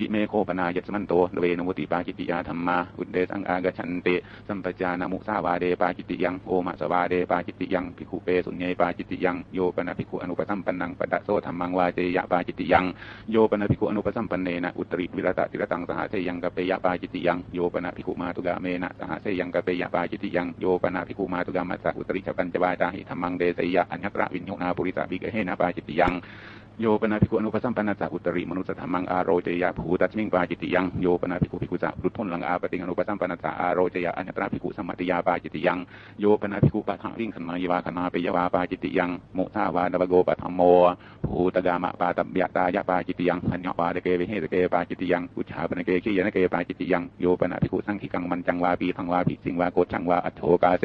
ยิเมโคปนายสมันโตเวนมุติปาจิติยาธรรมาอุเดสังอากชันเตสัมปจานามุสาวาเดปาจิติยังโอมาสวาเดปาจิติยังภิกขุเปสุญญปาจิติยังโยปนาภิกขุอนุปสัมปันนังปะดะโซธรรมังวาเจยะปาจิติยังโยปนาภิกขุอนุปสัมปันเนนะอุตริวิรตติรตังสหเสยังกเปยปาจิติยังโยปนาภิกขุมาตุกาเมนะสหเสยังกเปยปาจิติยังโยปนาภิกขุมาตุกามัสสะอุตริฉปัญจวาจาหิธรรมังเดสยะอัญญตระวิญโยนาปุริสาภิกเฮนะปาจิติยัง โยปนาภิกุอนุปสัมปันนัสสะอุตริมนุสธรรมังอาโรเจยะภูตัสมิงปาจิติยังโยปนาภิกุภิกุจะรุทุนลังอาปติงอนุปสัมปันนัสสะอาโรเจยะอัญตระภิกุสมัติยาปาจิติยังโยปนาภิกุปัฏฐาวิ่งขณยวาคณาเปยวาปาจิติยังโมทาวาดวโกปัฏฐโมภูตกามะปาตบยตายะปาจิติยังพัญญปาเดเกวิเฮตเกปาจิติยังอุชาปนเกขียนเกปาจิติยังโยปนาภิกุสังขิกังมันจังวาปีทังวาปิสิงวาโกชังวาอัโถกาเซ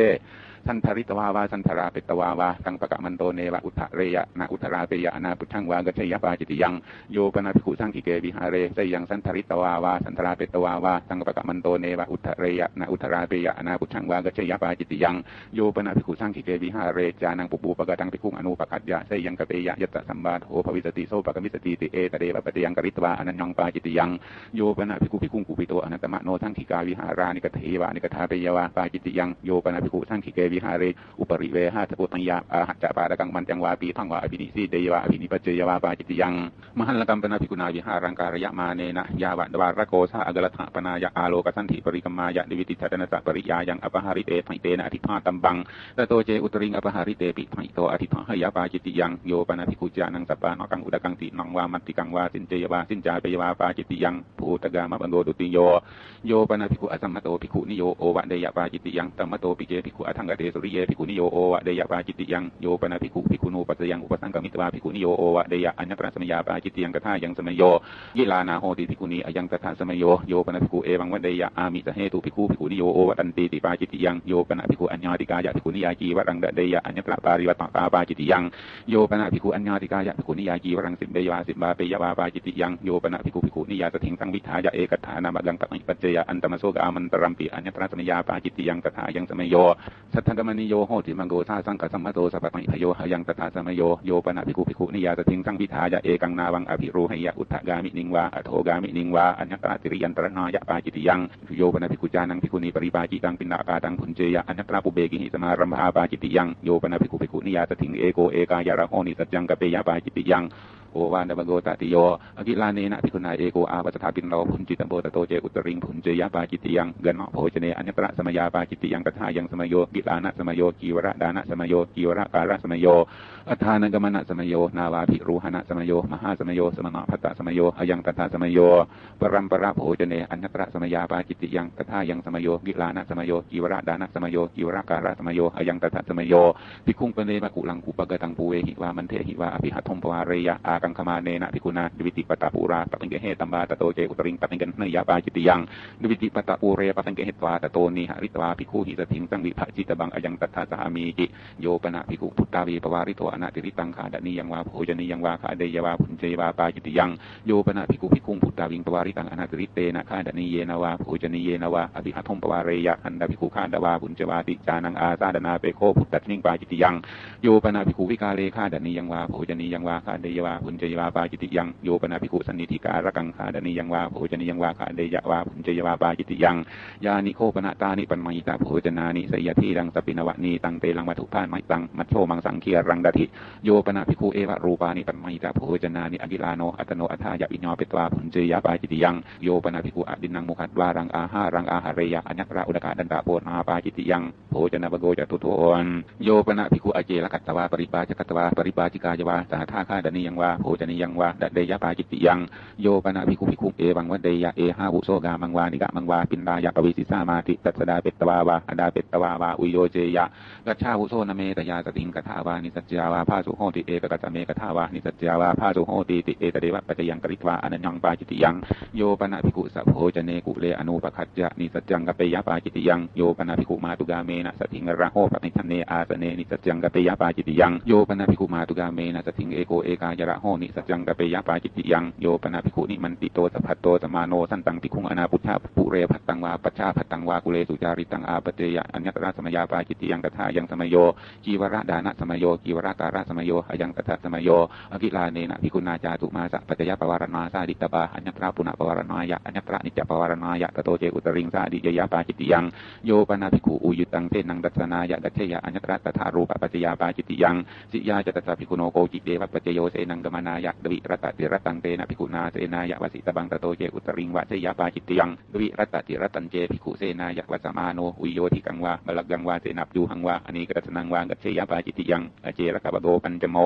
สันทริตวาวาสันทราเปตวาวาตังปะกะมันโตเนวะอุทะเรยะนาอุทราเปยะนาปุชังวากชยปาจิติยังโยปนาภิกขุสังขิเกวิหาเรไสยังสันทริตวาวาสันทราเปตวาวาตังปะกะมันโตเนวะอุทะเรยะนาอุทราเปยะนาปุชังวากชยปาจิติยังโยปนาภิกขุสังขิเกวิหาเรจานังปุปูปะกะตังภิกขุอนุปะกัจยะไสยังกะเปยะยตสัมบาโทภวิสติโสปะกะมิสติติเอตเดวะปะเตยังกริตวาอนันยังปาจิติยังโยปนาภิกขุภิกขุกุปิโตอนัตตมะโนสังขิกาวิหารานิกเทวานิกทาเปยวาปาจิติยังโยปนาภิกขุสังขิเกวิหาเรอุปริเวหะตะปุตังยาอาหัจะปาดกังมันจังวาปีทังวาอภินิสีเดยวาอภินิปัจเจยวาปาจิตยังมหันลกัมปนาภิกุณาวิหารังการยะมาเนนะยาวันวารโกสาอากลถะปนายะอาโลกสันติปริกมายะดิวิติจัตนะสัปริยายังอปหาริเตทังเตนะอธิภาตัมบังตะโตเจอุตริงอปหาริเตปิทังโตอธิภาหยาปาจิตยังโยปนาภิกุจานังสัปปานกังอุดกังตินังวามัตติกังวาสินเจยวาสินจาเปยวาปาจิตยังภูตกามะบังโดดุติโยโยปนาภิกุอสัมมโตภิกุนิโยโอวะเดยปาจิตยังตัมมโตปิเจภิกุอทังกเดสุริเยภิกุนิโยโอวะเดยะปาจิติยังโยปนาภิกุภิกุนูปัสยังอุปสังกมิตวาภิกุนิโยโอวะเดยะอัญญตระสมยาปาจิติยังกทายังสมโยยิลานาโหติภิกุนีอยังตถาสมโยโยปนาภิกุเอวังวะเดยะอามิสเหตุภิกุภิกุนิโยโอวะตันติติปาจิติยังโยปนาภิกุอัญญาติกายะภิกุนิยาจีวรังเดยะอัญญตระปาริวัตตาปาจิติยังโยปนาภิกุอัญญาติกายะภิกุนิยาจีวรังสิมเบยวาสิบาเปยวาปาจิติยังโยปนาภิกุภิกุนิยาสถิงสังวิทายะเอกฐานามังตังปัจเจยะอันตมโสกามันตรัมปีอัญญตระสมยาปาจิตยังกถายังสมโยสัทธังกมณิโยโหติมังโกซาสังกัสมมโตสัพพังพโยหยังตถาสมโยโยปนาภิกขุภิกขุนิยาสถิงสังวิทายะเอกังนาวังอภิรูหยะอุทธกามินิงวาอโทกามินิงวาอัญญตระติริยันตระนายะปาจิติยังโยปนาภิกขุจานังภิกุนีปริปาจิตังปินากาตังพุนเจยะอัญญตระปุเบกิหิสมารัมภาปาจิติยังโยปนาภิกขุภิกขุนิยาสถิงเอโกเอกายะระโหนิสัจจังกเปยะปาจิติยังโอวานบโกตติโยอกิลาเนนะภิกขุนาเอโกอาปัสถาปินโลพุนจิตโบตโตเจอุตริงพุนเจยปาจิติยังเกินเนาะโภชเนอัญญตระสมยาปาจิติยังกทายังสมโยกิลานะสมโยกีวระดานะสมโยกีวระการะสมโยอัฏฐานกมนะสมโยนาวาภิรูหณะสมโยมหาสมโยสมณะพัตตสมโยอยังตถาสมโยปรัมปราโภชเนอัญญตระสมยาปาจิติยังกทายังสมโยกิลานะสมโยกีวระดานะสมโยกีวระการะสมโยอยังตถาสมโยภิกขุงปเนมะกุลังกุปะกตังปูเวหิวามันเทหิวาอภิหัตถมปวารยะอากังคมาเนนะภิกขุนาดิวิติปตาปูราปตังเกเหตัมบาตโตเจอุตริงปตังเกนยาปาจิติยังดิวิติปตาปูเรปตังเกเหตวาตโตนิหริตวาภิกขุหิสถิงสังวิภจิตบังอยังตถาสามีจิโยปนะภิกขุพุทธาวีปวาริโตอนาติริตังขาดนียังวาโภจนียังวาขาเดยวาพุนเจวาปาจิติยังโยปนะภิกขุภิกขุพุทธาวิงปวาริตังอนาติริเตนะขาดนีเยนาวาโภจนีเยนาวาอภิหัตถมปวาเรยะอันดาภิกขุขาดวาพุนเจวาติจานังอาซาดนาเปโคพุทธัดนิงปาจิติยังโยปนะภิกขุวิกาเลขาดนียังวาโภจนียังวาขาเดยวาพุนเจวาปาจิติยังโยปนะภิกุสันนิธิการกังขาดนียังวาโภจนียังวาขาเดยวาพุนเจยวาปาจิติยังยานิโคปนะตานิปันมัยตาโภจนานิสยทีรังสปินวะนีตังเตลังมัทุพานไมตังมัชโชมังสังเคียรังดาธิโยปนะภิกุเอวะรูปานิปันมัยตาโภจนานิอกิลาโนอัตโนอัฏฐายะอิญญอเปตวาพุนเจยาปาจิติยังโยปนะภิกุอดินังมุขัดวารังอาหารังอาหาเรยะอัญญตระอุดกาดันตาโปนาปาจิติยังโภจนะบโกจตุโทนโยปนะภิกขุอเจรกัตตวาปริปาจกัตตวาปริปาจิกายวาสาธาคาดนียังวาโภจนียังวาดเดยปาจิติยังโยปนะภิกขุภิกขุเอวังวะเดยะเอหาบุโสกามังวานิกะมังวาปินดายะปวิสิสามาติตัสดาเปตตวาวาอดาเปตตวาวาอุโยเจยะกัจฉาวุโสนเมตยาสติงกัทาวานิสัจจาวาภาสุโหติเอกกัจเมกัทาวานิสัจจาวาภาสุโหติติเอตเดวะปัจยังกริตวาอนัญญังปาจิติยังโยปนะภิกขุสัพโพจเนกุเลอนุปคัจจะนิสัจจังกเปยปาจิติยังโยปนะภิกขุมาตุกาเมนะสติงระโหปะนิทันเนอาสเนนิสัจจังกเปยปาจิติยังโยปนะภิกุมาตุกาเมนะสติงเอโกเอกายระโหนิสัจจังกะเปยปาจิตติยังโยปนาภิกุนิมันติโตสัพพโตสมาโนสันตังภิกุงอนาปุชาปุเรพัตตังวาปัชชาพัตตังวากุเลสุจาริตังอาปเตยะอัญญตระสมยาปาจิตติยังกถายังสมโยจีวระดานะสมโยจีวระการะสมโยอยังกถาสมโยอกิลาเนนะภิกุนาจาตุมาสัปัจจยปวารณาสาดิตบาอัญญตระปุณปวารณายะอัญญตระนิจจปวารณายะตโตเจอุตริงสาดิยยาปาจิติยังโยปนาภิกุอุยุตังเทนังดัชนายะดัชเชยะอัญตระตถารูปปัจจยาปาจิตติยังสิยาจตสาภิกุโนโกจิเดวปัจจโยเสนังกมนายะดวิรัตติรัตังเตนะภิกุนาเสนายะวสิตบังตโตเจอุตริงวะเชยาปาจิตติยังดวิรัตติรัตันเจภิกุเสนายะวัสมาโนอุโยทิกังวะบลักกังวะเสนับยูหังวะอเนกระสนังวะกัจเชยาปาจิตติยังอเจรกบโดปัญจโม